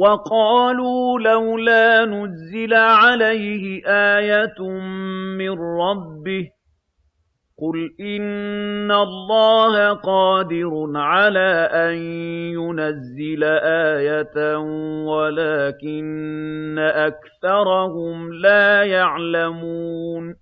وَقَالُوا لَوْلَا نُزِّلَ عَلَيْهِ آيَةٌ مِّن رَّبِّهِ ۖ قُلْ إِنَّ اللَّهَ قَادِرٌ عَلَىٰ أَن يُنَزِّلَ آيَةً وَلَٰكِنَّ أَكْثَرَهُمْ لَا يَعْلَمُونَ